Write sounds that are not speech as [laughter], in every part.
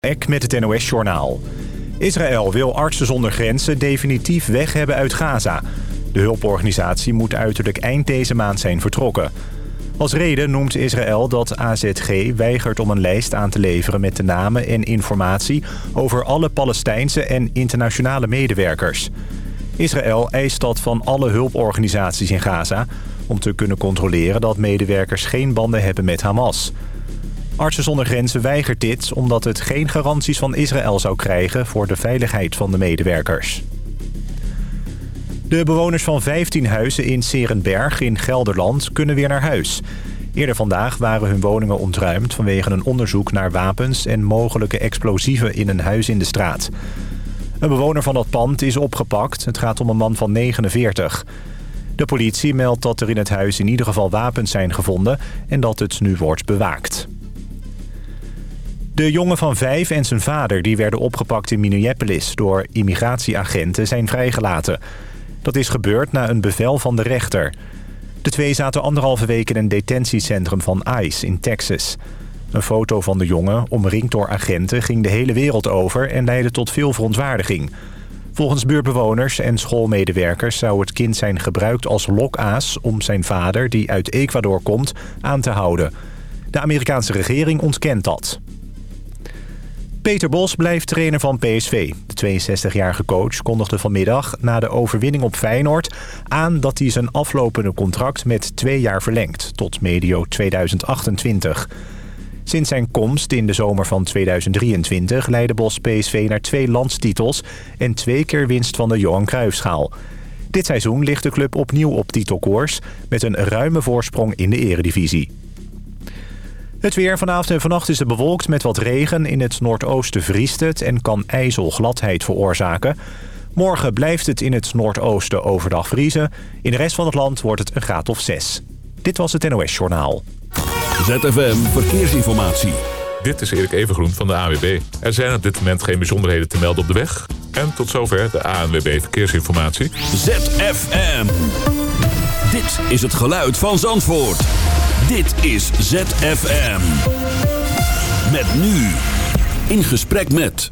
Ek met het NOS-journaal. Israël wil artsen zonder grenzen definitief weg hebben uit Gaza. De hulporganisatie moet uiterlijk eind deze maand zijn vertrokken. Als reden noemt Israël dat AZG weigert om een lijst aan te leveren... met de namen en informatie over alle Palestijnse en internationale medewerkers. Israël eist dat van alle hulporganisaties in Gaza... om te kunnen controleren dat medewerkers geen banden hebben met Hamas... Artsen zonder Grenzen weigert dit omdat het geen garanties van Israël zou krijgen voor de veiligheid van de medewerkers. De bewoners van 15 huizen in Serenberg in Gelderland kunnen weer naar huis. Eerder vandaag waren hun woningen ontruimd vanwege een onderzoek naar wapens en mogelijke explosieven in een huis in de straat. Een bewoner van dat pand is opgepakt. Het gaat om een man van 49. De politie meldt dat er in het huis in ieder geval wapens zijn gevonden en dat het nu wordt bewaakt. De jongen van vijf en zijn vader die werden opgepakt in Minneapolis... door immigratieagenten zijn vrijgelaten. Dat is gebeurd na een bevel van de rechter. De twee zaten anderhalve week in een detentiecentrum van ICE in Texas. Een foto van de jongen, omringd door agenten, ging de hele wereld over... en leidde tot veel verontwaardiging. Volgens buurtbewoners en schoolmedewerkers zou het kind zijn gebruikt als lokaas... om zijn vader, die uit Ecuador komt, aan te houden. De Amerikaanse regering ontkent dat. Peter Bos blijft trainer van PSV. De 62-jarige coach kondigde vanmiddag na de overwinning op Feyenoord... aan dat hij zijn aflopende contract met twee jaar verlengt... tot medio 2028. Sinds zijn komst in de zomer van 2023 leidde Bos PSV naar twee landstitels... en twee keer winst van de Johan Cruijffschaal. Dit seizoen ligt de club opnieuw op titelkoers... met een ruime voorsprong in de eredivisie. Het weer vanavond en vannacht is het bewolkt met wat regen. In het noordoosten vriest het en kan ijzelgladheid veroorzaken. Morgen blijft het in het noordoosten overdag vriezen. In de rest van het land wordt het een graad of 6. Dit was het NOS Journaal. ZFM Verkeersinformatie. Dit is Erik Evengroen van de AWB. Er zijn op dit moment geen bijzonderheden te melden op de weg. En tot zover de ANWB Verkeersinformatie. ZFM. Dit is het geluid van Zandvoort. Dit is ZFM. Met nu. In gesprek met...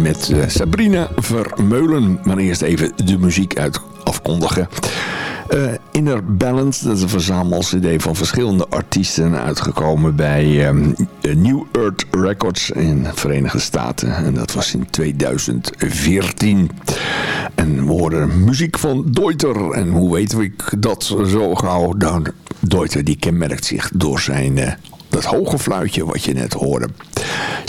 met uh, Sabrina Vermeulen. Maar eerst even de muziek uit afkondigen. Uh, Inner Balance, dat is een verzamel-cd van verschillende artiesten uitgekomen bij um, New Earth Records in de Verenigde Staten. En dat was in 2014. En we horen muziek van Deuter. En hoe weten we dat zo gauw? Nou, Deuter die kenmerkt zich door zijn uh, dat hoge fluitje wat je net hoorde.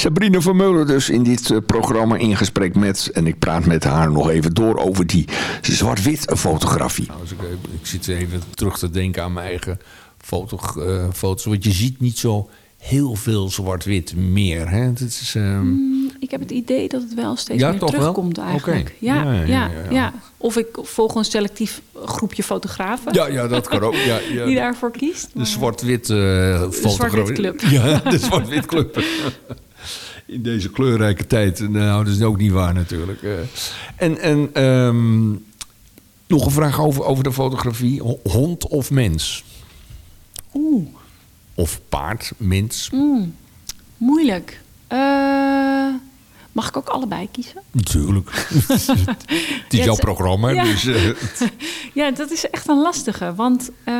Sabrina Vermeulen dus in dit uh, programma in gesprek met... en ik praat met haar nog even door over die zwart-wit fotografie. Nou, ik, ik, zit even terug te denken aan mijn eigen foto, uh, foto's. Want je ziet niet zo heel veel zwart-wit meer. Hè? Het is, um... mm, ik heb het idee dat het wel steeds ja, meer terugkomt wel? eigenlijk. Okay. Ja, ja, ja, ja, Of ik volg een selectief groepje fotografen. Ja, ja dat kan ook. Ja, ja. Die daarvoor kiest. De zwart-wit uh, zwart club. Ja, de zwart-wit club. [laughs] In deze kleurrijke tijd. Nou, dat is ook niet waar natuurlijk. Uh, en en um, nog een vraag over, over de fotografie. Hond of mens? Oeh. Of paard, mens? Mm, moeilijk. Uh, mag ik ook allebei kiezen? Natuurlijk. [laughs] het is Ja, jouw programma. ja. Dus, uh, [laughs] Ja, dat is echt een lastige. Want uh,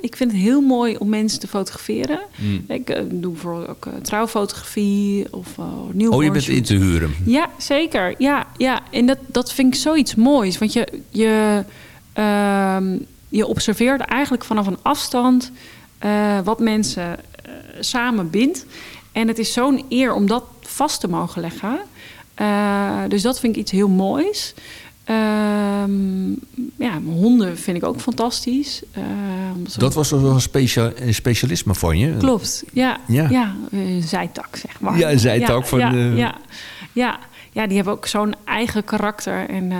ik vind het heel mooi om mensen te fotograferen. Mm. Ik uh, doe bijvoorbeeld ook trouwfotografie of newborn oh, je bent in te huren. Ja, zeker. Ja, ja. En dat, dat vind ik zoiets moois. Want je, je, uh, je observeert eigenlijk vanaf een afstand wat mensen samen bindt. En het is zo'n eer om dat vast te mogen leggen. Uh, dus dat vind ik iets heel moois. Um, ja, honden vind ik ook fantastisch. Uh, dat was wel een, specia een specialisme van je. Klopt, ja. Ja, ja een zijtak, zeg maar. Ja, een zijtak ja, van... Ja, uh... ja, ja. ja, die hebben ook zo'n eigen karakter. En, uh,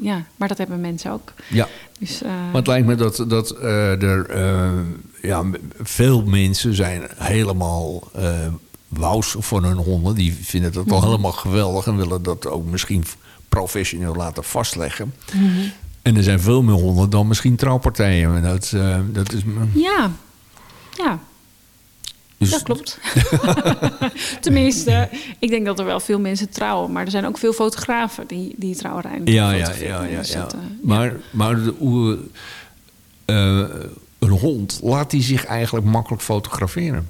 ja, maar dat hebben mensen ook. Ja. Dus, maar het lijkt me dat, dat er ja, veel mensen zijn helemaal wous van hun honden. Die vinden dat al Mhm. helemaal geweldig en willen dat ook misschien professioneel laten vastleggen. Mhm. En er zijn veel meer honden dan misschien trouwpartijen. Maar Dat, uh, dat is... Ja, ja. Dus... Dat klopt. [laughs] Tenminste, ik denk dat er wel veel mensen trouwen. Maar er zijn ook veel fotografen die, die trouwen. Ja, ja, ja. ja, dus ja. maar, maar de, uh, een hond, laat die zich eigenlijk makkelijk fotograferen?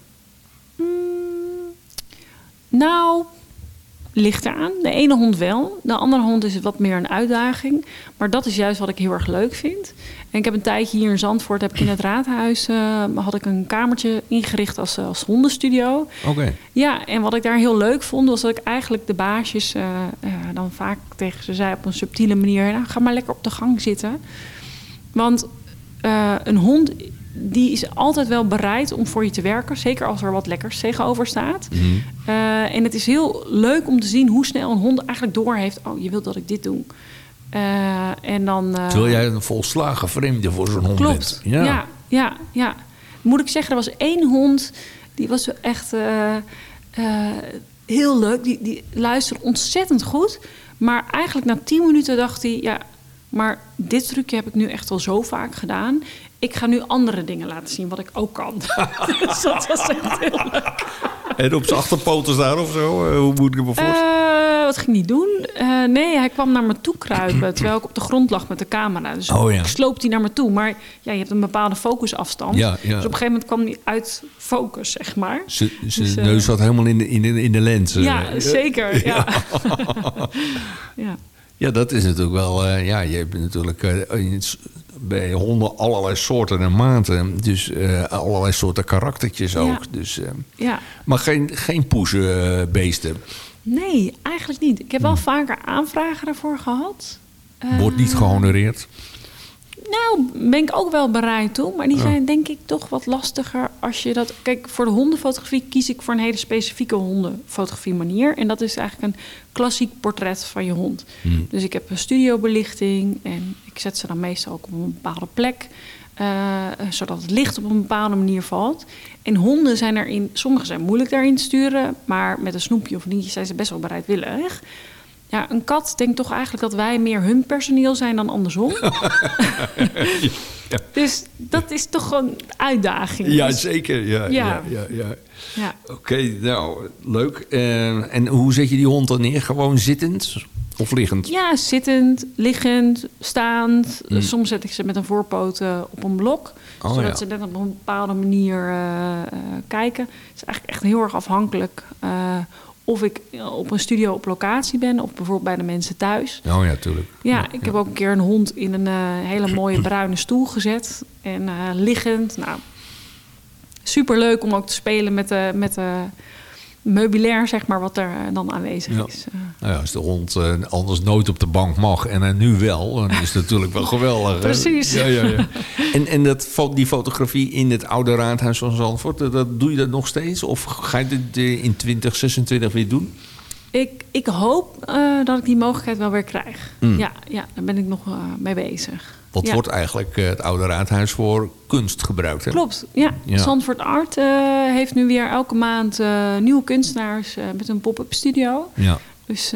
Nou, ligt eraan. De ene hond wel. De andere hond is wat meer een uitdaging. Maar dat is juist wat ik heel erg leuk vind. En ik heb een tijdje hier in Zandvoort... heb ik in het raadhuis uh, had ik een kamertje ingericht als, als hondenstudio. Oké. Okay. Ja, en wat ik daar heel leuk vond... was dat ik eigenlijk de baasjes uh, uh, dan vaak tegen ze zei... op een subtiele manier... Nou, ga maar lekker op de gang zitten. Want een hond die is altijd wel bereid om voor je te werken. Zeker als er wat lekkers tegenover staat. Mhm. Uh, en het is heel leuk om te zien hoe snel een hond eigenlijk door heeft. Oh, je wilt dat ik dit doe. Uh, en dan, uh, Terwijl jij een volslagen vreemde voor zo'n hond klopt. bent. Ja. ja, ja, ja. Moet ik zeggen, er was één hond... die was echt heel leuk. Die, die luisterde ontzettend goed. Maar eigenlijk na tien minuten dacht hij... ja, maar dit trucje heb ik nu echt al zo vaak gedaan. Ik ga nu andere dingen laten zien wat ik ook kan. [laughs] dus dat was echt heel leuk. En op zijn achterpoten staan of zo? Uh, hoe moet ik me voorstellen? Uh, wat ging hij doen? Uh, nee, hij kwam naar me toe kruipen [clears throat] terwijl ik op de grond lag met de camera. Dus oh, ja. sloopt hij naar me toe. Maar ja, je hebt een bepaalde focusafstand. Ja, ja. Dus op een gegeven moment kwam hij uit focus, zeg maar. Zijn dus, neus zat helemaal in de, in de, in de lens. Ja, zeker. [laughs] Ja. [laughs] ja. ja. dat is natuurlijk wel... ja, je hebt natuurlijk bij honden allerlei soorten en maten. Dus uh, allerlei soorten karaktertjes ook. Ja. Dus, uh, ja. Maar geen, geen poezenbeesten? Nee, eigenlijk niet. Ik heb wel hmm. vaker aanvragen daarvoor gehad. Wordt niet gehonoreerd? Nou, ben ik ook wel bereid toe. Maar die ja. zijn denk ik toch wat lastiger als je dat... Kijk, voor de hondenfotografie kies ik voor een hele specifieke hondenfotografie manier. En dat is eigenlijk een klassiek portret van je hond. Hmm. Dus ik heb een studiobelichting en ik zet ze dan meestal ook op een bepaalde plek. Uh, zodat het licht op een bepaalde manier valt. En honden zijn erin... Sommige zijn moeilijk daarin te sturen. Maar met een snoepje of niet zijn ze best wel bereidwillig. Ja, een kat denkt toch eigenlijk dat wij meer hun personeel zijn dan andersom. [laughs] Dus dat is toch een uitdaging. Ja, zeker. Ja, ja. Ja. ja, ja. Oké, nou, leuk. En, en hoe zet je die hond dan neer? Gewoon zittend of liggend? Ja, zittend, liggend, staand. Mm. Soms zet ik ze met een voorpoot eh, op een blok. Oh, zodat ze net op een bepaalde manier eh, eh, kijken. Het is eigenlijk echt heel erg afhankelijk eh, of ik eh, op een studio op locatie ben... of bijvoorbeeld bij de mensen thuis. Oh ja, tuurlijk. Ja, ik heb ook een keer een hond in een eh, hele mooie [clears throat] bruine stoel gezet. En eh, liggend. Nou, superleuk om ook te spelen met de, met de meubilair, zeg maar, wat er eh, dan aanwezig Ja. is. Eh, Nou ja, als de hond eh, anders nooit op de bank mag en hij nu wel, dan is het natuurlijk wel geweldig. Precies. Ja, ja, ja. [laughs] En, en dat, die fotografie in het oude raadhuis van Zandvoort, dat, doe je dat nog steeds? Of ga je dit in 2026 weer doen? Ik, ik hoop eh, dat ik die mogelijkheid wel weer krijg. Mm. Ja, ja, daar ben ik nog eh, mee bezig. Wat ja. wordt eigenlijk eh, het oude raadhuis voor kunst gebruikt? Hè? Klopt, ja. Ja. Zandvoort Art eh, heeft nu weer elke maand eh, nieuwe kunstenaars met een pop-up studio. Ja. Dus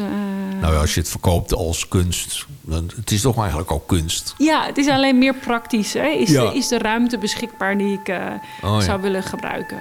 Nou ja, als je het verkoopt als kunst, dan het is toch eigenlijk ook kunst. ja, het is alleen meer praktisch. Hè? Is, Ja. de, is de ruimte beschikbaar die ik Oh, zou willen gebruiken?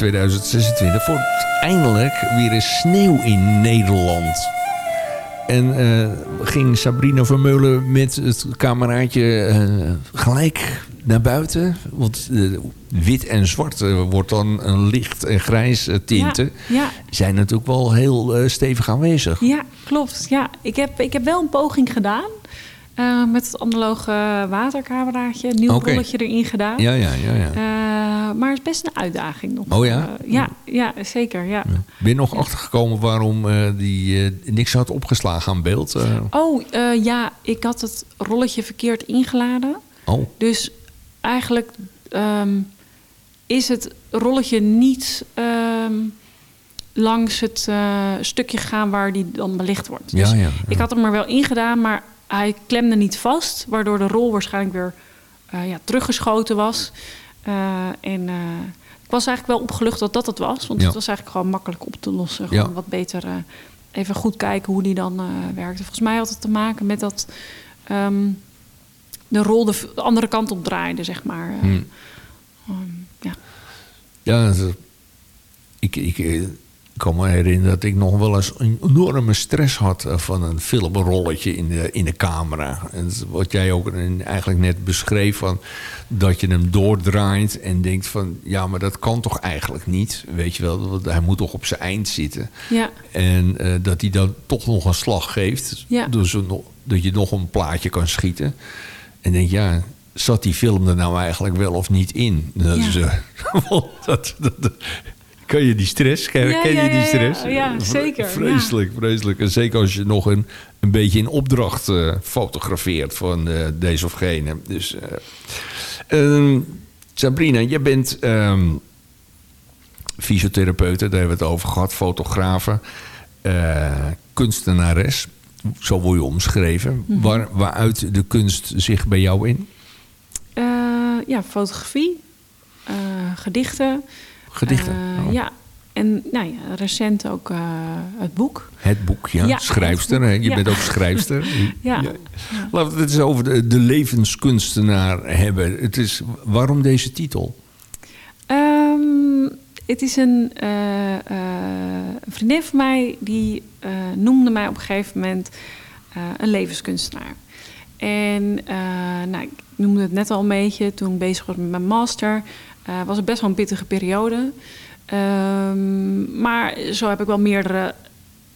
2026, voor eindelijk weer eens sneeuw in Nederland. En eh, ging Sabrina Vermeulen met het cameraatje eh, gelijk naar buiten. Want eh, wit en zwart wordt dan een licht en grijs tinten. Ja, ja. Zijn natuurlijk wel heel stevig aanwezig. Ja, klopt. Ja, ik, heb, ik heb wel een poging gedaan. met het analoge watercameraatje. Een nieuw rolletje erin gedaan. Ja, ja, ja. ja. Maar het is best een uitdaging nog. Oh ja? Eh, ja, ja, zeker. Ja. Ben je nog achtergekomen waarom eh, die eh, niks had opgeslagen aan beeld? Oh, ja, ik had het rolletje verkeerd ingeladen. oh, Dus eigenlijk ehm, is het rolletje niet ehm, langs het stukje gegaan waar die dan belicht wordt. Ja, Dus ja, ja. Ik had hem er wel ingedaan, maar hij klemde niet vast, waardoor de rol waarschijnlijk weer ja, teruggeschoten was. Eh, en eh, ik was eigenlijk wel opgelucht dat dat het was, want Ja. het was eigenlijk gewoon makkelijk op te lossen. Gewoon Ja. wat beter eh, even goed kijken hoe die dan werkte. Volgens mij had het te maken met dat ehm, de rol de, andere kant op draaide, zeg maar. Hmm. ehm, ja. ja. dat- Ik, ik, kan me herinneren dat ik nog wel eens een enorme stress had eh, van een filmrolletje in de, in de camera. En wat jij ook eigenlijk net beschreef, van, dat je hem doordraait en denkt van... ja, maar dat kan toch eigenlijk niet? Weet je wel, want hij moet toch op zijn eind zitten. Ja. En eh, dat hij dan toch nog een slag geeft. Ja. Dus een- dat je nog een plaatje kan schieten. En denk, ja, zat die film er nou eigenlijk wel of niet in? Dat Ja. is, eh, [laughs] dat- kan je die stress? Ken, Ja, ken ja, je die stress? Ja, zeker, Vreselijk, vreselijk. En zeker als je nog een, een beetje in opdracht eh, fotografeert van eh, deze of gene. Dus, eh, ehm, Sabrina, je bent ehm fysiotherapeute, daar hebben we het over gehad, fotografe, kunstenares. Zo word je omschreven. Mhm. Waar, waaruit de kunst zich bij jou in? Ja, fotografie, gedichten. Gedichten. Eh, Oh. Ja, en nou ja, recent ook eh, het boek. Het boek, ja. Ja, schrijfster. hè? Je ja. bent ook schrijfster. [laughs] Ja. Laten we het eens over de, de levenskunstenaar hebben. Het is, waarom deze titel? Ehm, het is een, eh, eh, een vriendin van mij die eh, noemde mij op een gegeven moment eh, een levenskunstenaar. En eh, nou, ik noemde het net al een beetje toen ik bezig was met mijn master. Eh, was het best wel een pittige periode. Ehm, maar zo heb ik wel meerdere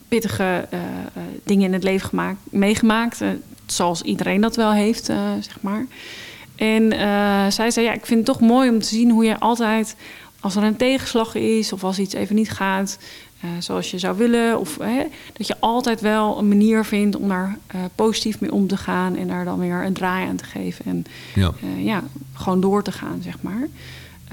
pittige eh, eh, dingen in het leven gemaakt, meegemaakt. zoals iedereen dat wel heeft, zeg maar. En zij zei, ja, ik vind het toch mooi om te zien hoe je altijd... als er een tegenslag is of als iets even niet gaat zoals je zou willen... Of, hè, dat je altijd wel een manier vindt om daar positief mee om te gaan... en daar dan weer een draai aan te geven. En Ja. ja, gewoon door te gaan, zeg maar.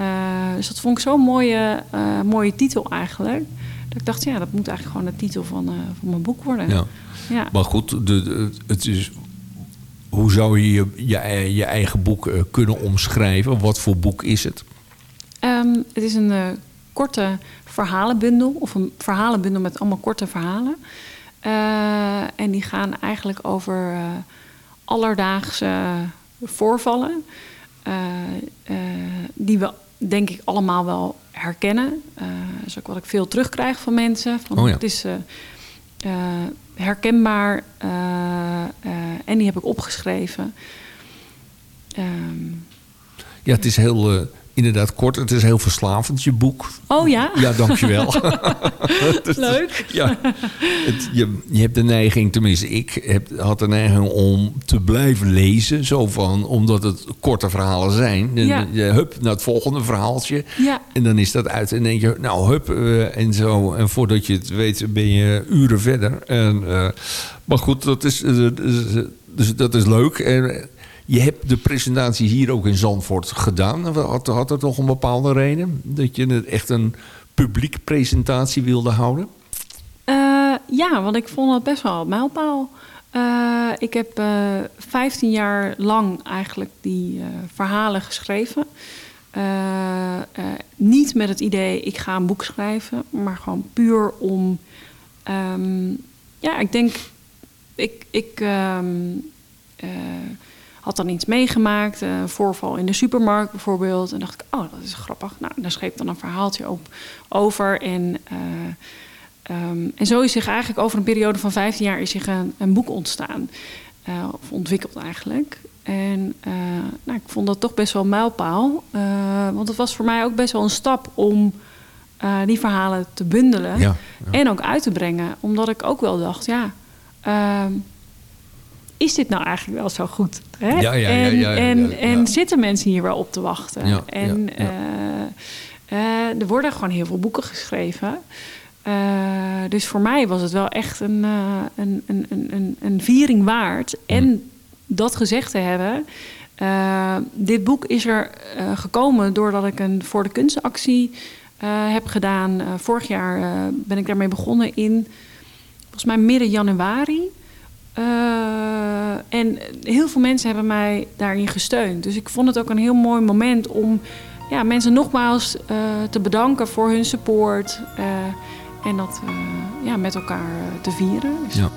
Eh, dus dat vond ik zo'n mooie, eh, mooie titel eigenlijk. Dat ik dacht, ja, dat moet eigenlijk gewoon de titel van, eh, van mijn boek worden. Ja. Ja. Maar goed, de, de- het is, hoe zou je je, je, je eigen boek kunnen omschrijven? Wat voor boek is het? Ehm, het is een korte verhalenbundel, of een verhalenbundel met allemaal korte verhalen. En die gaan eigenlijk over eh, alledaagse voorvallen. die we denk ik allemaal wel herkennen. Eh, dat is ook wat ik veel terugkrijg van mensen. Van, Oh ja. Het is eh, eh, herkenbaar en die heb ik opgeschreven. Ehm, Ja, het is heel, inderdaad kort. Het is heel verslavend, je boek. oh ja? Ja, dankjewel. [laughs] [laughs] Dus- Leuk. Ja, het, je, je hebt de neiging, tenminste ik heb, had de neiging om te blijven lezen. Zo van, omdat het korte verhalen zijn. En Ja. Je hup naar het volgende verhaaltje. Ja. En dan is dat uit. En denk je, nou hup. eh, en zo. En voordat je het weet ben je uren verder. En, eh, maar goed, dat is, eh, dus, dus dat is leuk. En eh, je hebt de presentatie hier ook in Zandvoort gedaan. Had, had dat toch een bepaalde reden? Dat je echt een publiek presentatie wilde houden? Eh, ja, want ik vond het best wel een mijlpaal. Eh, ik heb eh 15 jaar lang eigenlijk die verhalen geschreven. Niet met het idee, ik ga een boek schrijven, maar gewoon puur om. ehm, ja, ik denk, ik, ik, ehm, eh, had dan iets meegemaakt, een voorval in de supermarkt bijvoorbeeld. En dacht ik, oh, dat is grappig. Nou, daar schreef dan een verhaaltje op over. En, ehm, en zo is zich eigenlijk over een periode van 15 jaar is zich een, een boek ontstaan. of ontwikkeld eigenlijk. En nou, ik vond dat toch best wel een mijlpaal. want het was voor mij ook best wel een stap om die verhalen te bundelen. En ook uit te brengen. Omdat ik ook wel dacht, ja, ehm, is dit nou eigenlijk wel zo goed? Hè? Ja, ja, en, ja, en, en zitten mensen hier wel op te wachten? en uh, uh, er worden gewoon heel veel boeken geschreven. Uh, dus voor mij was het wel echt een, een, een, een, een viering waard. Mm. En dat gezegd te hebben. dit boek is er gekomen doordat ik een voor de kunstactie heb gedaan. vorig jaar ben ik daarmee begonnen in volgens mij midden januari. Uh, en heel veel mensen hebben mij daarin gesteund. Dus ik vond het ook een heel mooi moment om ja, mensen nogmaals uh, te bedanken voor hun support. Uh, en dat ja, met elkaar te vieren. Dus ja.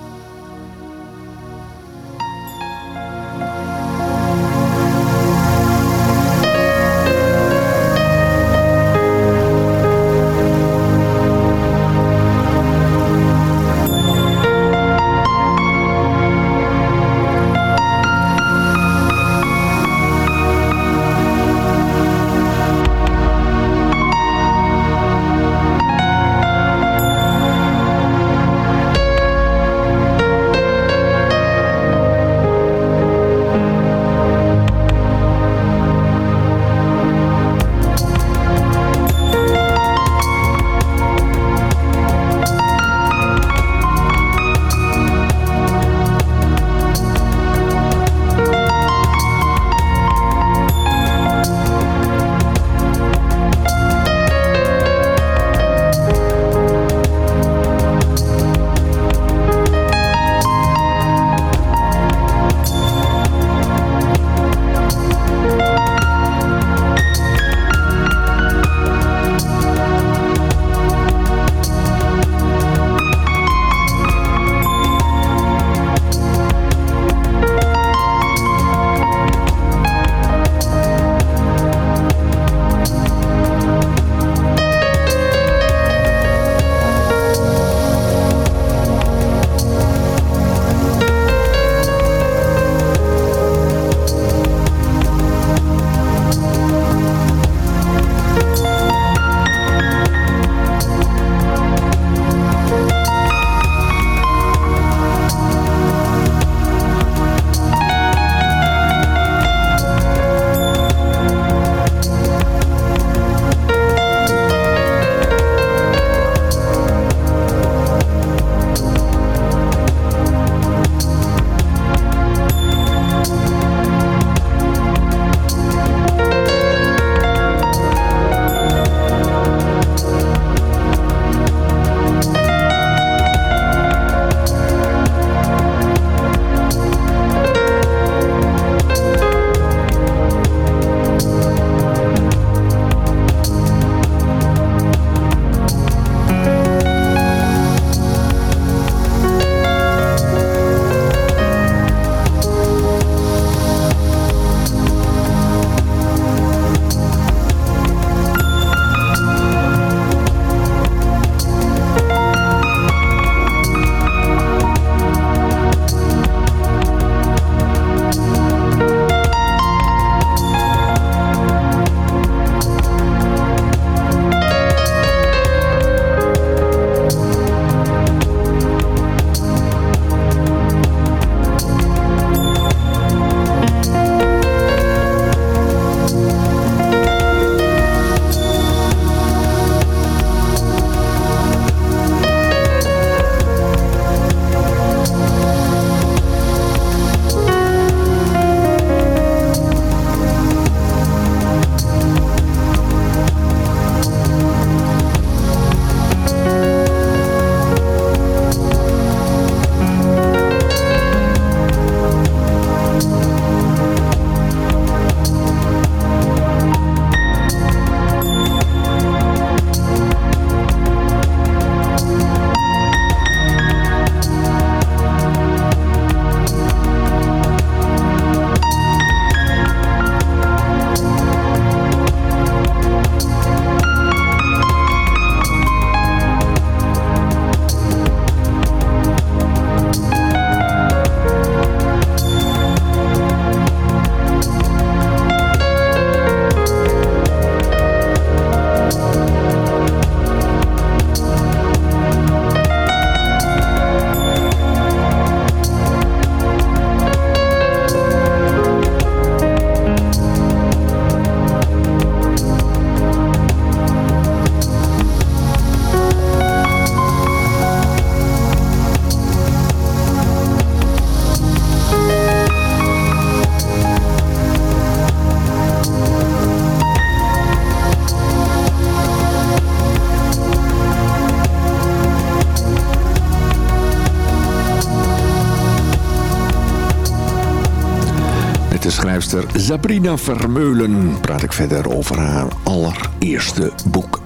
Schrijfster Sabrina Vermeulen. Praat ik verder over haar allereerste boek.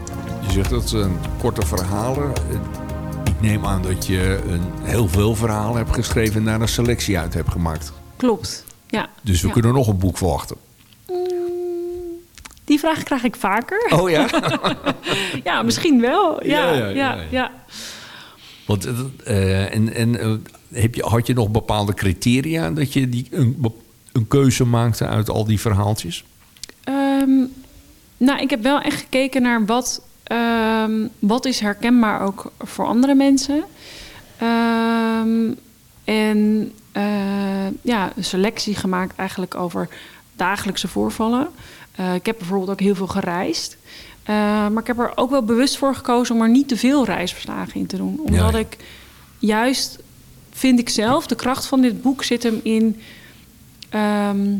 Je zegt dat ze een korte verhalen. Ik neem aan dat je een, heel veel verhalen hebt geschreven en daar een selectie uit hebt gemaakt. Klopt, ja. Dus we Ja. kunnen nog een boek verwachten. Die vraag krijg ik vaker. Oh ja? [laughs] Ja, misschien wel. Ja, Ja, ja, ja, ja. ja, ja. Want, eh, en, en eh, heb je, had je nog bepaalde criteria dat je die, een, een keuze maakte uit al die verhaaltjes? Ehm, nou, ik heb wel echt gekeken naar wat, ehm, wat is herkenbaar ook voor andere mensen. Ehm, en eh, ja, een selectie gemaakt eigenlijk over dagelijkse voorvallen. Eh, ik heb bijvoorbeeld ook heel veel gereisd. Eh, maar ik heb er ook wel bewust voor gekozen om er niet te veel reisverslagen in te doen. Omdat ja. ik juist, vind ik zelf, de kracht van dit boek zit hem in... ehm,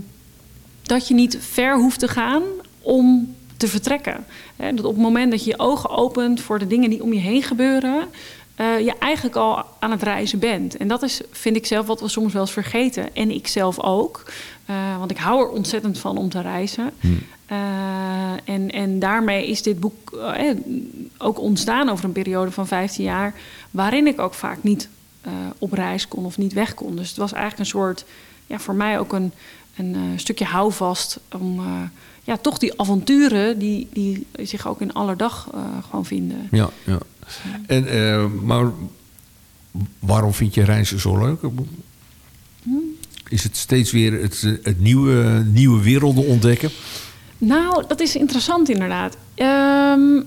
dat je niet ver hoeft te gaan om te vertrekken. Dat op het moment dat je je ogen opent voor de dingen die om je heen gebeuren, eh, je eigenlijk al aan het reizen bent. En dat is, vind ik zelf, wat we soms wel eens vergeten. En ik zelf ook. Eh, want ik hou er ontzettend van om te reizen. Eh, en, en daarmee is dit boek ook ontstaan over een periode van 15 jaar, waarin ik ook vaak niet op reis kon of niet weg kon. Dus het was eigenlijk een soort, ja, voor mij ook een, een eh, stukje houvast om eh, ja, toch die avonturen die, die zich ook in allerdag eh gewoon vinden. Ja, ja. En, maar waarom vind je reizen zo leuk? Is het steeds weer het, het nieuwe, nieuwe werelden ontdekken? Nou, dat is interessant inderdaad. Ehm,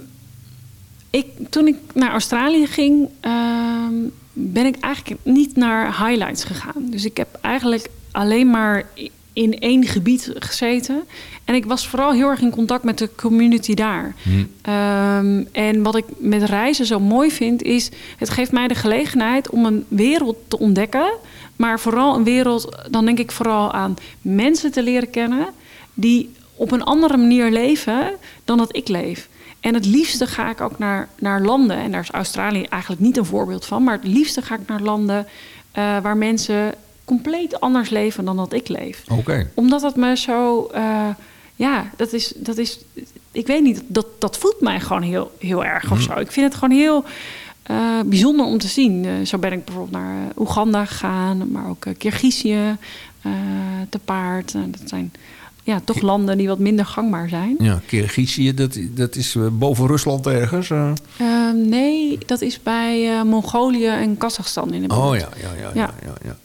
ik, toen ik naar Australië ging, ehm, ben ik eigenlijk niet naar highlights gegaan. Dus ik heb eigenlijk alleen maar in één gebied gezeten. En ik was vooral heel erg in contact met de community daar. Ehm, en wat ik met reizen zo mooi vind, is het geeft mij de gelegenheid om een wereld te ontdekken. Maar vooral een wereld, dan denk ik vooral aan mensen te leren kennen die op een andere manier leven dan dat ik leef. En het liefste ga ik ook naar, naar landen, en daar is Australië eigenlijk niet een voorbeeld van, maar het liefste ga ik naar landen eh, waar mensen compleet anders leven dan dat ik leef Oké. omdat het me zo. eh, ja, dat is, dat is. Ik weet niet, dat, dat voelt mij gewoon heel, heel erg of zo. Ik vind het gewoon heel eh, bijzonder om te zien. Eh, zo ben ik bijvoorbeeld naar Oeganda gegaan, maar ook uh, Kirgizië te paard. Uh, dat zijn ja, toch landen die wat minder gangbaar zijn. Ja, Kirgizië, dat, dat is boven Rusland ergens? Uh, nee, dat is bij Mongolië en Kazachstan in de buurt. Oh ja, ja, ja. ja. ja, ja. ja.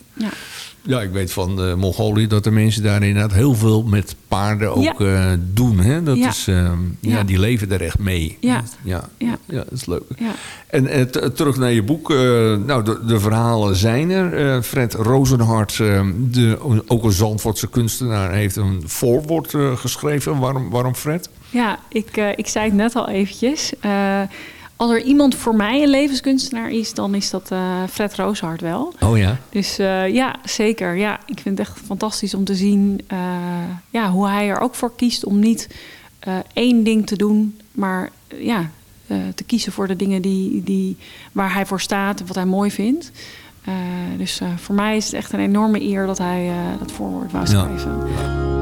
Ja, ik weet van uh, Mongolië dat de mensen daar inderdaad heel veel met paarden ook ja. uh, doen. Hè? Dat ja. Is, uh, ja. ja. die leven er echt mee. Ja, ja. ja. ja dat is leuk. Ja. En eh, terug naar je boek. nou, de, de, verhalen zijn er. Fred Rozenhart, de, ook een Zandvoortse kunstenaar, heeft een voorwoord geschreven. Waarom, waarom Fred? Ja, ik, ik zei het net al eventjes als er iemand voor mij een levenskunstenaar is, dan is dat uh, Fred Rooshart wel. Oh ja? Dus uh, ja, zeker. Ja, ik vind het echt fantastisch om te zien uh, ja, hoe hij er ook voor kiest om niet één ding te doen, maar ja, te kiezen voor de dingen die, die, waar hij voor staat en wat hij mooi vindt. dus voor mij is het echt een enorme eer dat hij dat voorwoord wou schrijven. Ja.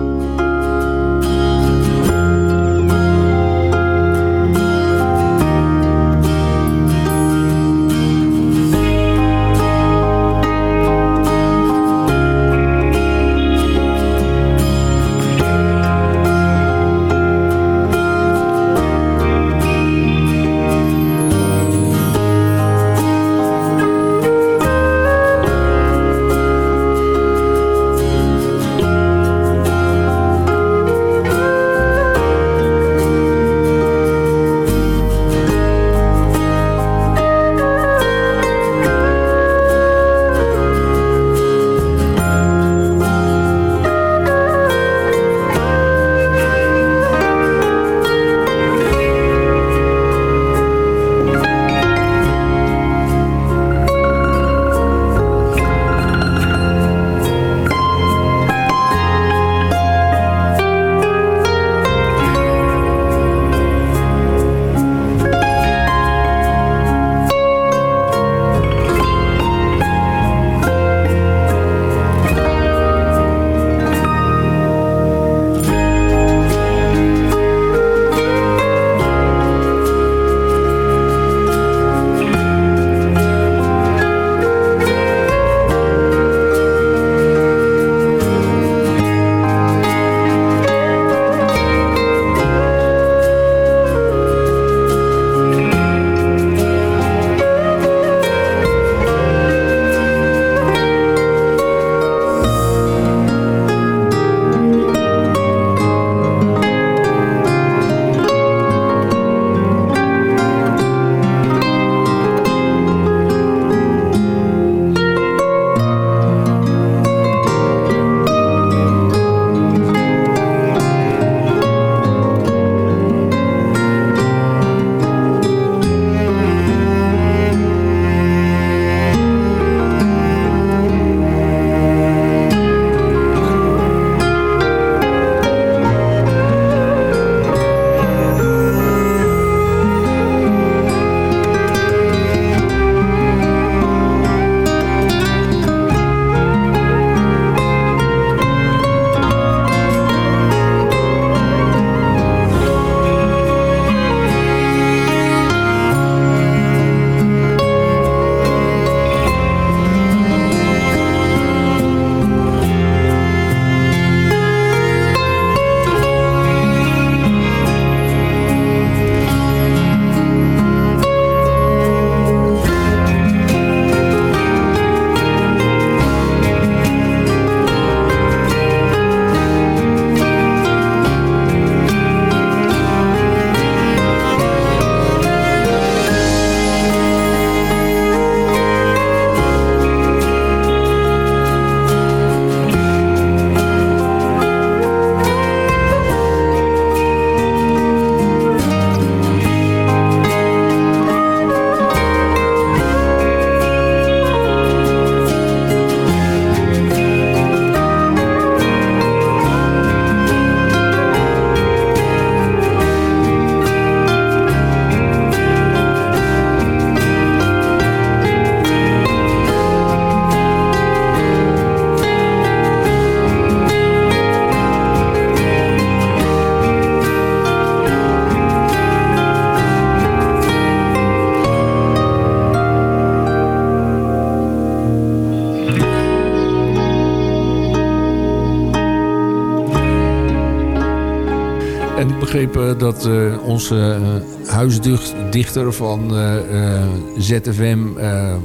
Begrepen dat uh, onze uh, huisdichter van uh, ZFM,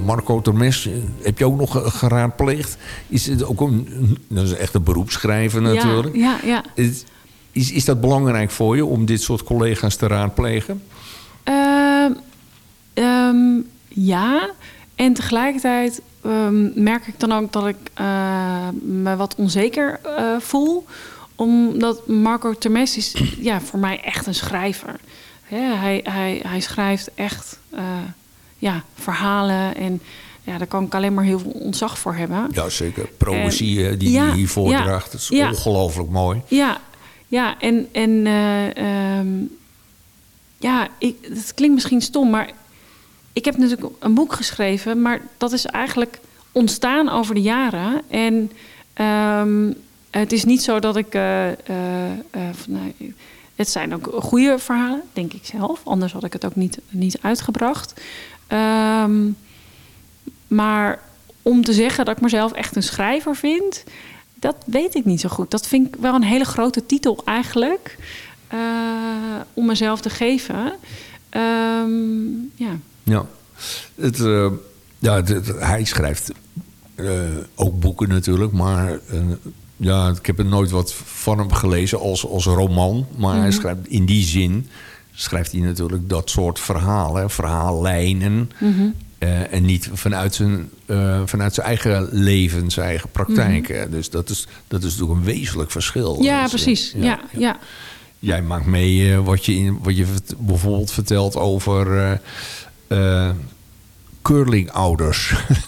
Marco Termes... heb je ook nog geraadpleegd? Is het ook een, dat is echt een beroepsschrijver natuurlijk. Ja, ja. ja. Is, is dat belangrijk voor je om dit soort collega's te raadplegen? Um, ja, en tegelijkertijd um, merk ik dan ook dat ik me wat onzeker voel omdat Marco Termes is [clears throat] ja, voor mij echt een schrijver. hij, hij, hij schrijft echt uh, ja, verhalen en ja, daar kan ik alleen maar heel veel ontzag voor hebben. Ja, zeker. En, die ja, hier voordraagt, dat is ja, ongelooflijk mooi. Ja, ja en, en uh, um, ja, ik, het klinkt misschien stom, maar ik heb natuurlijk een boek geschreven, maar dat is eigenlijk ontstaan over de jaren. En um, het is niet zo dat ik. Uh, nou, het zijn ook goede verhalen, denk ik zelf. Anders had ik het ook niet, niet uitgebracht. Um, maar om te zeggen dat ik mezelf echt een schrijver vind, dat weet ik niet zo goed. Dat vind ik wel een hele grote titel eigenlijk. Om mezelf te geven. Um, ja. Ja. Het, ja hij schrijft ook boeken natuurlijk, maar ja, ik heb er nooit wat van hem gelezen als, als roman. Maar hij mhm. schrijft in die zin schrijft hij natuurlijk dat soort verhalen, verhaallijnen. Mhm. Eh, en niet vanuit zijn, uh, vanuit zijn eigen leven, zijn eigen praktijk. Mhm. Dus dat is, dat is natuurlijk een wezenlijk verschil. Ja, dus, precies. ja, ja, Jij maakt mee uh, wat, je in, wat je bijvoorbeeld vertelt over curlingouders. [laughs]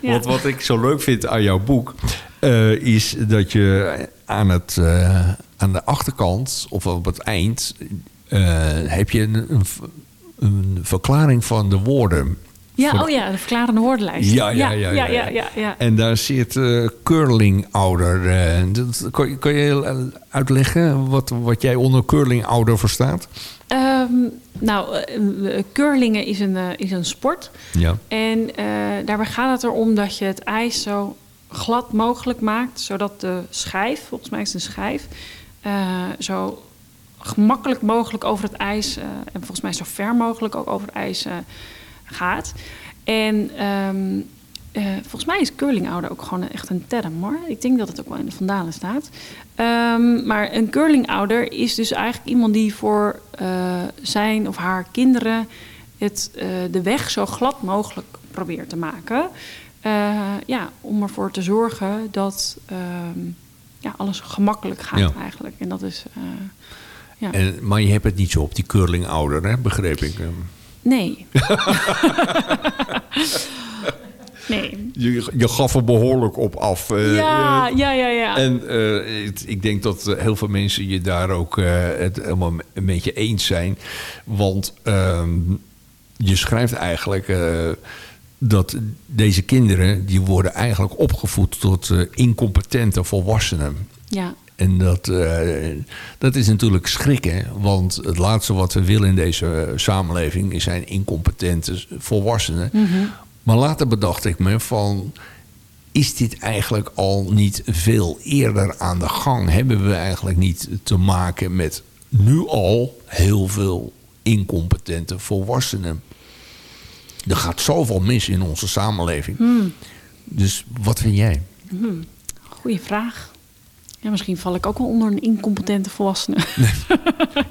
ja. Want wat ik zo leuk vind aan jouw boek... Uh, is dat je aan, het, uh, aan de achterkant of op het eind... Uh, heb je een, een, een, verklaring van de woorden. Ja, oh ja, de verklarende woordenlijst. Ja, ja, ja. ja, ja, ja, ja En daar zit curlingouder. Kan, kan je uitleggen wat, wat jij onder curlingouder verstaat? Um, nou, uh, curlingen is een, uh, is een sport. Ja. En uh, daarbij gaat het erom dat je het ijs zo glad mogelijk maakt, zodat de schijf, volgens mij is het een schijf, zo gemakkelijk mogelijk over het ijs en volgens mij zo ver mogelijk ook over het ijs gaat. En um, uh, volgens mij is curlingouder ook gewoon echt een term hoor. Ik denk dat het ook wel in de vandalen staat. Um, maar een curlingouder is dus eigenlijk iemand die voor uh, zijn of haar kinderen het, uh, de weg zo glad mogelijk probeert te maken. ja, om ervoor te zorgen dat um, ja, alles gemakkelijk gaat ja. eigenlijk. En dat is. ja. En, maar je hebt het niet zo op die curlingouder, hè? begreep ik. Nee. [laughs] [laughs] Nee. Je, je gaf er behoorlijk op af. Uh, ja, ja, ja, ja. En uh, het, ik denk dat eh, heel veel mensen je daar ook uh, het helemaal een beetje eens zijn. Want ehm, je schrijft eigenlijk dat deze kinderen... die worden eigenlijk opgevoed tot incompetente volwassenen. Ja. En dat, dat is natuurlijk schrikken. Want het laatste wat we willen in deze samenleving... zijn incompetente volwassenen. Mm maar later bedacht ik me van... is dit eigenlijk al niet veel eerder aan de gang? Hebben we eigenlijk niet te maken met nu al heel veel incompetente volwassenen? Er gaat zoveel mis in onze samenleving. Hmm. Dus wat vind jij? Hmm. Goeie vraag. Ja, misschien val ik ook wel onder een incompetente volwassene.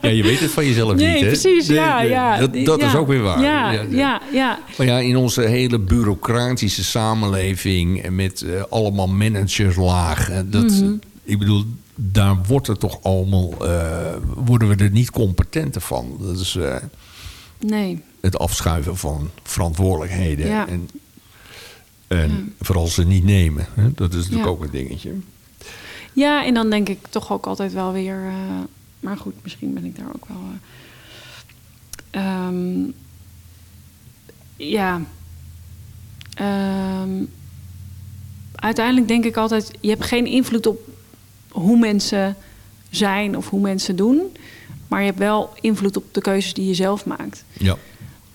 Ja, je weet het van jezelf nee, niet, hè? Precies, ja, ja. Dat, dat is ook weer waar. Ja, ja, ja, Maar ja, in onze hele bureaucratische samenleving... met uh, allemaal managerslagen... dat, mm ik bedoel, daar wordt het toch allemaal... Uh, worden we er niet competenter van. Dat is uh, nee. het afschuiven van verantwoordelijkheden. Ja. En, en vooral ze niet nemen. Hè? Dat is natuurlijk ook een dingetje. Ja, en dan denk ik toch ook altijd wel weer. Uh, maar goed, misschien ben ik daar ook wel. Uh, um, ja. Um, uiteindelijk denk ik altijd: je hebt geen invloed op hoe mensen zijn of hoe mensen doen. Maar je hebt wel invloed op de keuzes die je zelf maakt. Ja.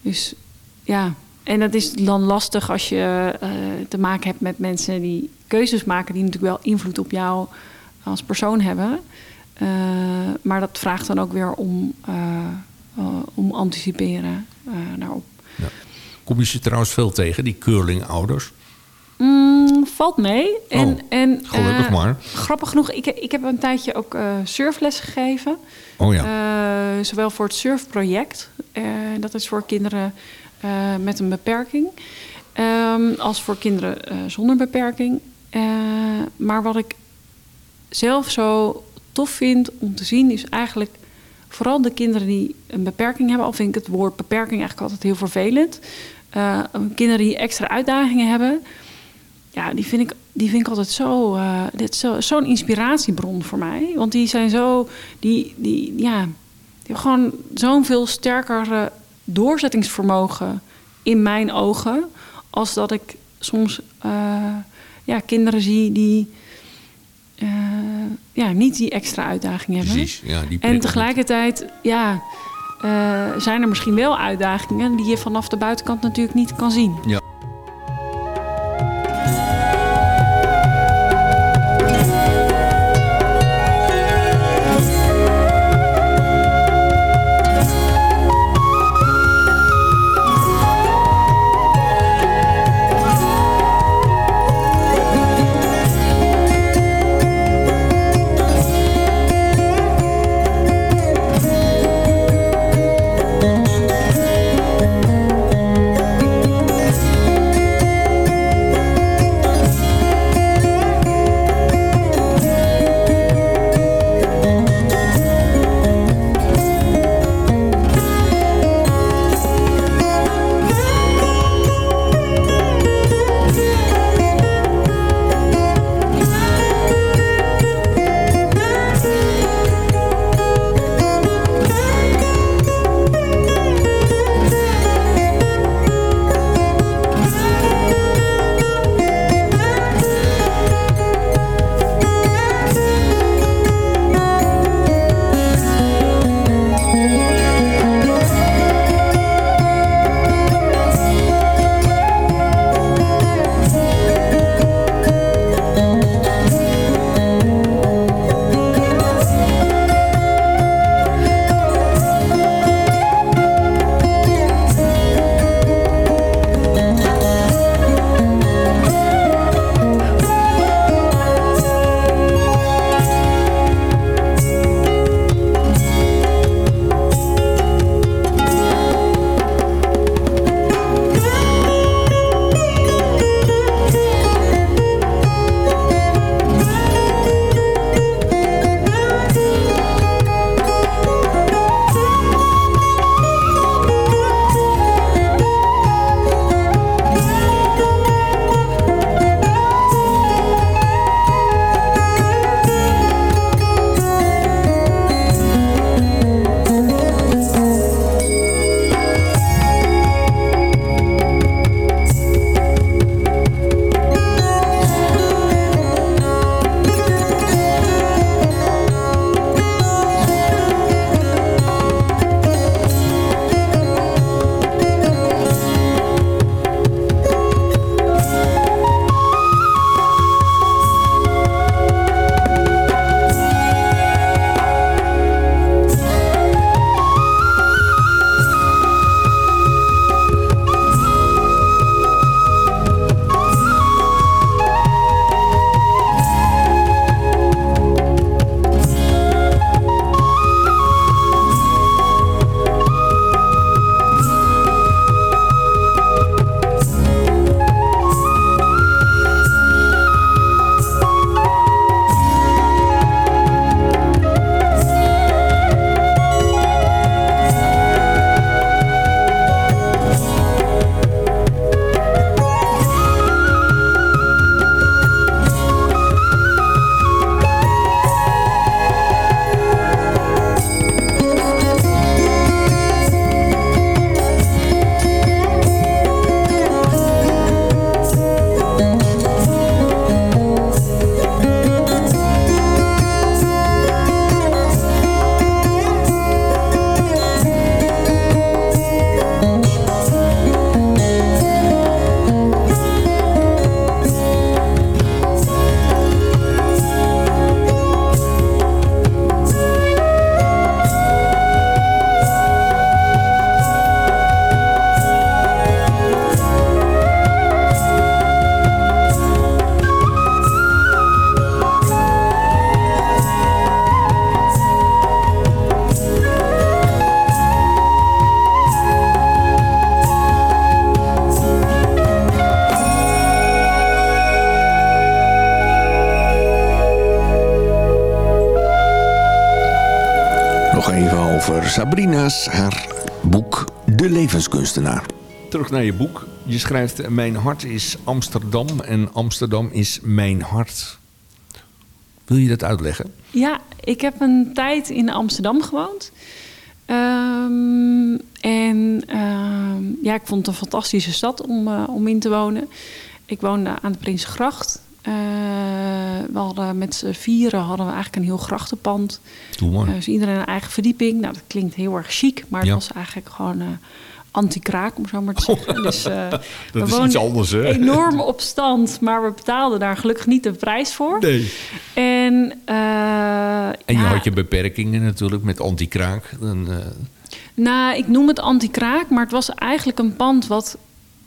Dus ja, en dat is dan lastig als je uh, te maken hebt met mensen die keuzes maken die natuurlijk wel invloed op jou als persoon hebben. Eh, maar dat vraagt dan ook weer om, uh, uh, om anticiperen daarop. Ja. Kom je ze trouwens veel tegen, die curling-ouders? Mm, valt mee. En, oh, en, gelukkig maar. Grappig genoeg, ik, ik heb een tijdje ook surfles gegeven. Oh ja. zowel voor het surfproject, dat is voor kinderen met een beperking, um, als voor kinderen zonder beperking. maar wat ik zelf zo tof vind om te zien, is eigenlijk vooral de kinderen die een beperking hebben. Al vind ik het woord beperking eigenlijk altijd heel vervelend. Kinderen die extra uitdagingen hebben. Ja, die vind ik, die vind ik altijd zo, dit zo, zo'n inspiratiebron voor mij. Want die zijn zo, die, die, ja, die gewoon zo'n veel sterker doorzettingsvermogen in mijn ogen. Als dat ik soms uh, ja, kinderen zie die uh, ja, niet die extra uitdaging hebben. Precies, ja, die en tegelijkertijd ja, uh, zijn er misschien wel uitdagingen die je vanaf de buitenkant natuurlijk niet kan zien. Ja. Haar boek De Levenskunstenaar. Terug naar je boek. Je schrijft: Mijn hart is Amsterdam en Amsterdam is mijn hart. Wil je dat uitleggen? Ja, ik heb een tijd in Amsterdam gewoond. Ehm, en ehm, ja, ik vond het een fantastische stad om, uh, om in te wonen. Ik woonde aan de Prinsengracht. Uh, we hadden met z'n vieren hadden we eigenlijk een heel grachtenpand. Uh, dus iedereen een eigen verdieping. Nou, dat klinkt heel erg chic, maar het was eigenlijk gewoon anti-kraak, om zo maar te zeggen. Oh, dus, [laughs] uh, dat is iets anders, hè? Enorm op stand, maar we betaalden daar gelukkig niet de prijs voor. Nee. En, uh, en je ja, had je beperkingen natuurlijk met anti-kraak. Dan, uh... Nou, ik noem het anti-kraak, maar het was eigenlijk een pand wat,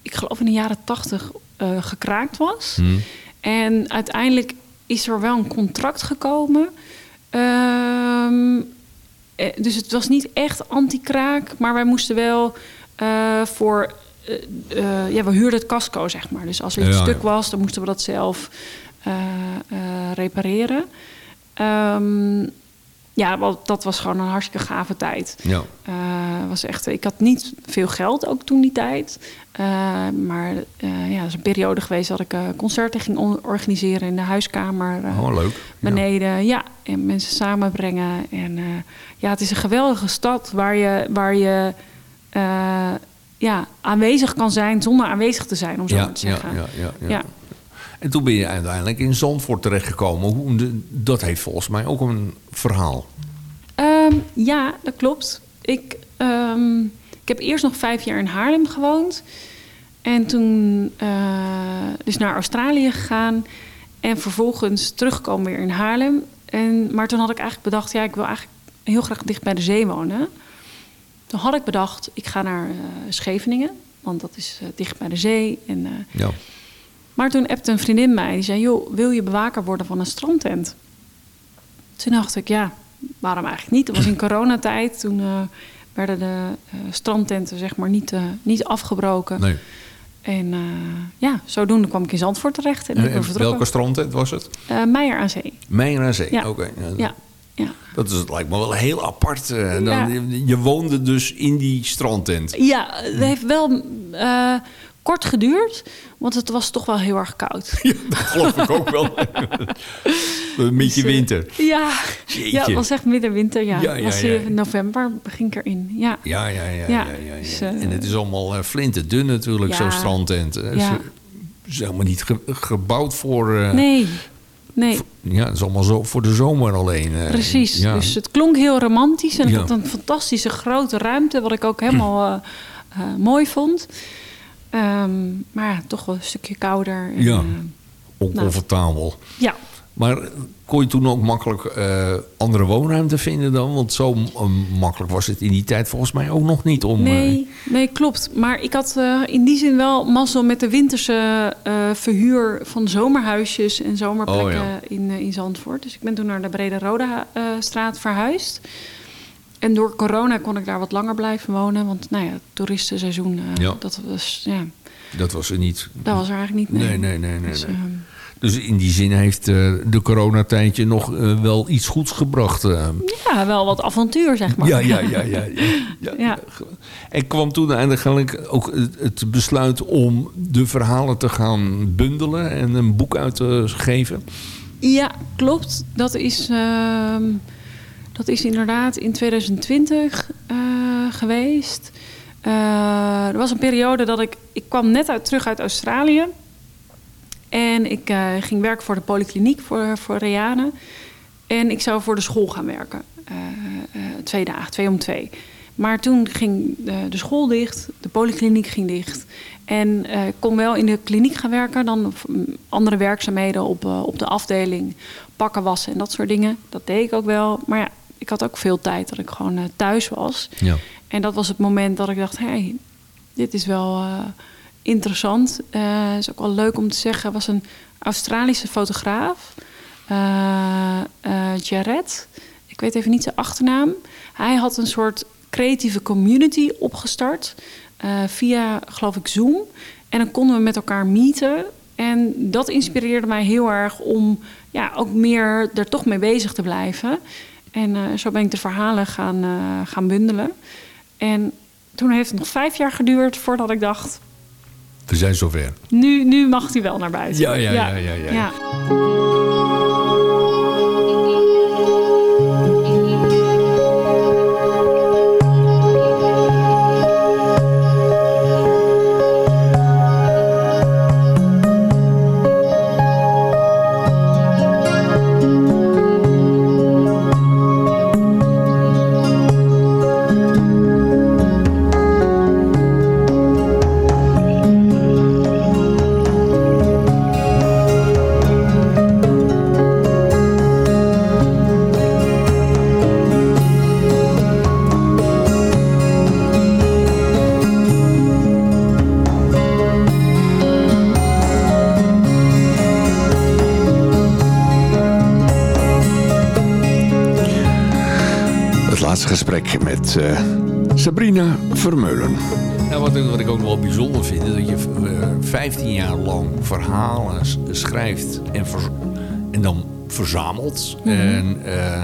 ik geloof in de jaren tachtig, gekraakt was. Hmm. En uiteindelijk is er wel een contract gekomen. dus het was niet echt anti-kraak, maar wij moesten wel uh, voor. Uh, ja, we huurden het casco, zeg maar. Dus als er iets ja, stuk was, dan moesten we dat zelf repareren. Um, ja, dat was gewoon een hartstikke gave tijd. Ja. was echt, ik had niet veel geld ook toen die tijd. Maar ja, het is een periode geweest dat ik concerten ging organiseren in de huiskamer. oh, leuk. Beneden, ja. ja. En mensen samenbrengen. En ja, het is een geweldige stad waar je... Waar je uh, ja, aanwezig kan zijn zonder aanwezig te zijn, om zo ja, maar te zeggen. Ja, ja, ja, ja. En toen ben je uiteindelijk in Zandvoort terechtgekomen. Dat heeft volgens mij ook een verhaal. Um, ja, dat klopt. Ik, um, ik heb eerst nog vijf jaar in Haarlem gewoond. En toen uh, dus naar Australië gegaan. En vervolgens teruggekomen weer in Haarlem. En, maar toen had ik eigenlijk bedacht, ja, ik wil eigenlijk heel graag dicht bij de zee wonen. Toen had ik bedacht, ik ga naar uh, Scheveningen, want dat is uh, dicht bij de zee. En, ja. Maar toen appte een vriendin mij, die zei, joh, wil je bewaker worden van een strandtent? Toen dacht ik, ja, waarom eigenlijk niet? Dat was in [laughs] coronatijd, toen werden de strandtenten zeg maar niet, niet afgebroken. Nee. En ja, zodoende kwam ik in Zandvoort terecht. En, en, en welke strandtent was het? Meijer aan Zee. Meijer aan Zee, ja. oké. Okay. Ja. ja. Ja. Dat is, het lijkt me wel heel apart. Dan, ja. Je woonde dus in die strandtent. Ja, het heeft wel uh, kort geduurd, want het was toch wel heel erg koud. [laughs] Ja, dat geloof ik ook wel. [laughs] Midje winter. Ja, ja, het was echt middenwinter. Ja, ja, ja, was ja. november ging ik erin. Ja, ja, ja. ja, dus, uh, en het is allemaal uh, flinterdun natuurlijk, zo'n strandtent. Ja. Ze is helemaal niet ge gebouwd voor... Uh, nee. Nee. Ja, het is allemaal zo voor de zomer alleen. Uh, Precies. Ja. Dus het klonk heel romantisch. En ik ja. had een fantastische grote ruimte, wat ik ook helemaal uh, [clears throat] uh, mooi vond. Um, maar ja, toch wel een stukje kouder. En, ja, oncomfortabel. Nou, ja. Maar kon je toen ook makkelijk uh, andere woonruimte vinden dan? Want zo makkelijk was het in die tijd volgens mij ook nog niet om... Nee, uh... nee klopt. Maar ik had in die zin wel mazzel met de winterse verhuur van zomerhuisjes en zomerplekken oh, ja. in, in Zandvoort. Dus ik ben toen naar de Brede Rode straat verhuisd. En door corona kon ik daar wat langer blijven wonen. Want nou ja, het toeristenseizoen, ja. dat was... Ja, dat was er niet. Dat was er eigenlijk niet. Nee, nee, nee. nee, dus, nee. Dus in die zin heeft uh, de coronatijdje nog uh, wel iets goeds gebracht. Uh. Ja, wel wat avontuur, zeg maar. Ja, ja, ja. ja, ja, [laughs] ja. ja. En kwam toen eigenlijk ook het besluit om de verhalen te gaan bundelen en een boek uit te geven? Ja, klopt. Dat is, uh, dat is inderdaad in 2020 geweest. er was een periode dat ik... Ik kwam net uit, terug uit Australië. En ik uh, ging werken voor de polykliniek voor, voor Reane. En ik zou voor de school gaan werken. Twee dagen, twee om twee. Maar toen ging de, de school dicht, de polykliniek ging dicht. En ik kon wel in de kliniek gaan werken, dan andere werkzaamheden op, op de afdeling, pakken, wassen en dat soort dingen. Dat deed ik ook wel. Maar ja, ik had ook veel tijd dat ik gewoon thuis was. Ja. En dat was het moment dat ik dacht, hé, hey, dit is wel interessant. Uh, is ook wel leuk om te zeggen. was een Australische fotograaf. Jared. Ik weet even niet zijn achternaam. Hij had een soort creatieve community opgestart. via, geloof ik, Zoom. En dan konden we met elkaar meeten. En dat inspireerde mij heel erg om ja, ook meer er toch mee bezig te blijven. En eh, zo ben ik de verhalen gaan, eh, gaan bundelen. En toen heeft het nog vijf jaar geduurd voordat ik dacht... We zijn zover. nu, nu mag hij wel naar buiten. Ja, ja, ja, ja, ja. Gesprek met eh, Sabrina Vermeulen. Nou, wat, ik- wat ik ook wel bijzonder vind, is dat je eh, 15 jaar lang verhalen schrijft en, en dan verzamelt. en, eh,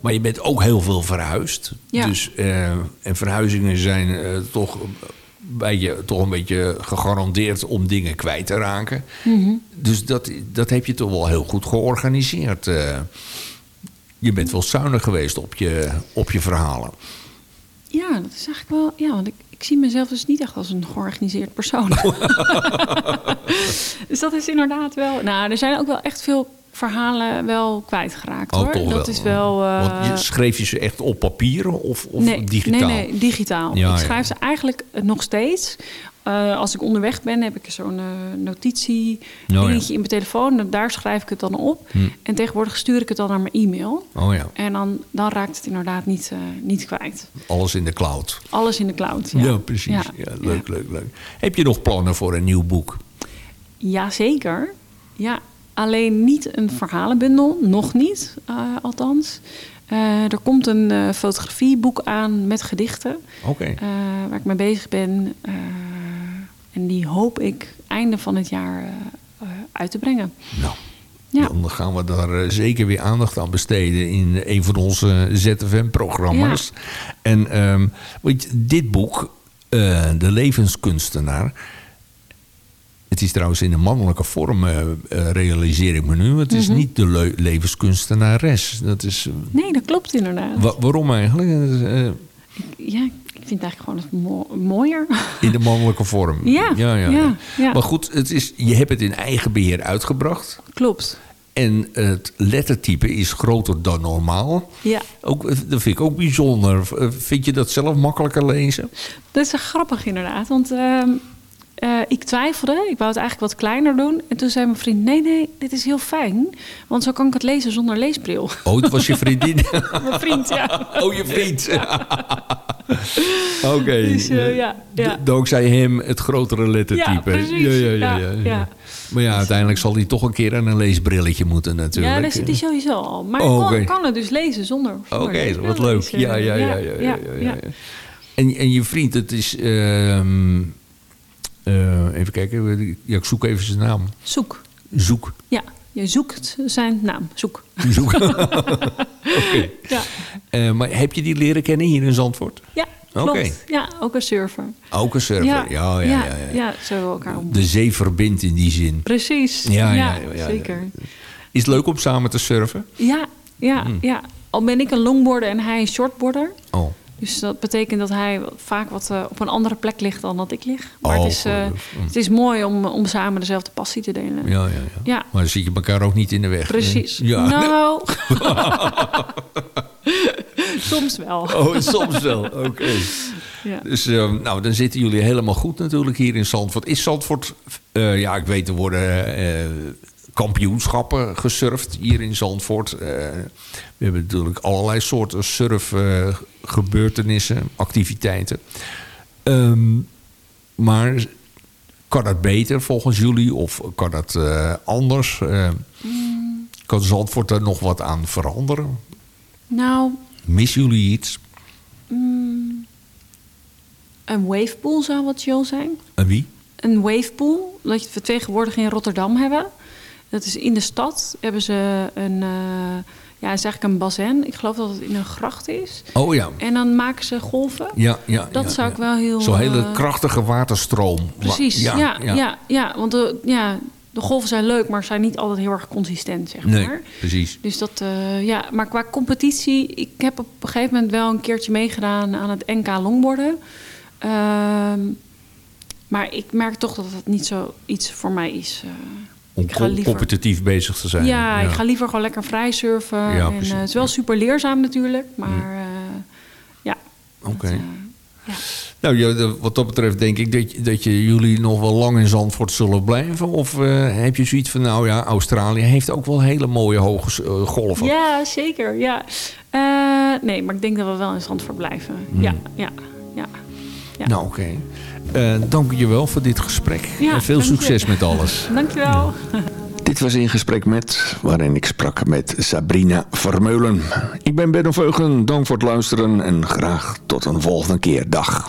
maar je bent ook heel veel verhuisd. Ja. Dus, eh, en verhuizingen zijn eh, toch, bij je, toch een beetje gegarandeerd om dingen kwijt te raken. Dus dat, dat heb je toch wel heel goed georganiseerd. eh. Je bent wel zuinig geweest op je, op je verhalen. Ja, dat is eigenlijk wel... Ja, want ik, ik zie mezelf dus niet echt als een georganiseerd persoon. [laughs] dus dat is inderdaad wel... Nou, er zijn ook wel echt veel verhalen wel kwijtgeraakt, hoor. Oh, toch dat is wel... eh, Want je, schreef je ze echt op papier of, of nee, digitaal? Nee, nee, digitaal. Ja, ik ja. schrijf ze eigenlijk nog steeds. Eh, als ik onderweg ben, heb ik zo'n eh, notitie ja. Hm. dingetje in mijn telefoon. En daar schrijf ik het dan op. En tegenwoordig stuur ik het dan naar mijn e-mail. Oh ja, En dan, dan raakt het inderdaad niet, eh, niet kwijt. alles in de cloud. Alles in de cloud. Ja, precies. Ja, Ja, leuk, leuk, leuk. Heb je nog plannen voor een nieuw boek? Jazeker. Ja, alleen niet een verhalenbundel. Nog niet, althans. Eh, er komt een eh, fotografieboek aan met gedichten. Oké. eh, waar ik mee bezig ben. En die hoop ik einde van het jaar eh, eh, uit te brengen. Nou, Ja. dan gaan we daar eh, zeker weer aandacht aan besteden in een van onze ZFM-programma's. En ehm, weet je, dit boek, De Levenskunstenaar... Het is trouwens in een mannelijke vorm, eh, realiseer ik me nu. Het is niet de le- levenskunstenares. Dat is, Nee, dat klopt inderdaad. wa- waarom eigenlijk? Ja, ik vind het eigenlijk gewoon mo- mooier. In de mannelijke vorm. [laughs] Ja, ja, ja. Maar goed, het is, je hebt het in eigen beheer uitgebracht. klopt. En het lettertype is groter dan normaal. Ja, Ook, eh, dat vind ik ook bijzonder. Eh, Vind je dat zelf makkelijker lezen? dat is grappig inderdaad. Want ehm, eh, ik twijfelde. Ik wou het eigenlijk wat kleiner doen. En toen zei mijn vriend, nee, nee, dit is heel fijn. Want zo kan ik het lezen zonder leesbril. Oh, het was je vriendin. [laughs] mijn vriend, ja. oh, je vriend. Oké. Dus, eh, ja, ja. Dankzij hem het grotere lettertype. Ja, precies. Ja, ja, ja. Maar ja, uiteindelijk zal hij toch een keer aan een leesbrilletje moeten natuurlijk. Ja, daar zit hij sowieso al. Maar Oh, kan, het dus lezen zonder. Oké, wat leuk. Ja, ja, ja, ja, ja, ja, ja. ja. En, en je vriend, het is... ehm, eh, even kijken, ja, ik zoek even zijn naam. Zoek. Zoek. Ja, je zoekt zijn naam. Zoek. Zoek. [laughs] Oké. Ja, Eh, maar heb je die leren kennen hier in Zandvoort? ja. Oké. Ja, ook een surfer. Ook een surfer. Ja, ja, ja. ja, ja, zo hebben we elkaar ontmoet. De zee verbindt in die zin. Precies. Ja, Ja, ja, ja, ja. zeker. Is het leuk om samen te surfen? Ja, ja, Hmm. ja. Al ben ik een longboarder en hij een shortboarder. Oh. Dus dat betekent dat hij vaak wat eh, op een andere plek ligt dan dat ik lig. Maar Oh, het, is, eh, het is mooi om, om samen dezelfde passie te delen. Ja, ja, ja, Ja. Maar dan zit je elkaar ook niet in de weg. Precies. Ja. Nou. [laughs] Soms wel. Oh, soms wel. Oké. [laughs] Ja. Dus ehm, nou, dan zitten jullie helemaal goed natuurlijk hier in Zandvoort. Is Zandvoort, eh, ja, ik weet, er worden kampioenschappen gesurfd hier in Zandvoort. Eh, we hebben natuurlijk allerlei soorten surfgebeurtenissen, activiteiten. Ehm, maar kan dat beter volgens jullie of kan dat eh, anders? Eh, Kan Zandvoort er nog wat aan veranderen? Nou, Missen jullie iets? een wavepool zou wat chill zijn. En wie? Een wavepool, dat je het tegenwoordig in Rotterdam hebben. Dat is in de stad. Hebben ze een, eh, ja, is eigenlijk een bassin. Ik geloof dat het in een gracht is. Oh ja. En dan maken ze golven. Ja, ja, Dat ja, zou ja. ik wel heel... Zo'n hele eh, krachtige waterstroom. Precies, ja, ja, ja, Want de, ja, de golven zijn leuk, maar zijn niet altijd heel erg consistent, zeg Nee, maar. precies. Dus dat, eh, ja. Maar qua competitie, ik heb op een gegeven moment wel een keertje meegedaan aan het NK longboarden. Ehm, maar ik merk toch dat het niet zo iets voor mij is. Om liever- competitief bezig te zijn. ja, ik ga liever gewoon lekker vrij surfen. Ja, en, eh, het is wel super leerzaam natuurlijk, maar eh, ja. Oké. eh, ja. Nou, wat dat betreft denk ik dat, je- dat je, jullie nog wel lang in Zandvoort zullen blijven. Of heb je zoiets van, nou ja, Australië heeft ook wel hele mooie hoge golven. Ja, zeker. Ja. Nee, maar ik denk dat we wel in Zandvoort blijven. Ja, ja, ja. Ja. Nou, oké. Eh, dank je wel voor dit gesprek. Ja, en veel dank je. succes met alles. [laughs] Dankjewel. Dit was in gesprek met, waarin ik sprak met Sabrina Vermeulen. Ik ben Benno Veugen, dank voor het luisteren en graag tot een volgende keer. Dag.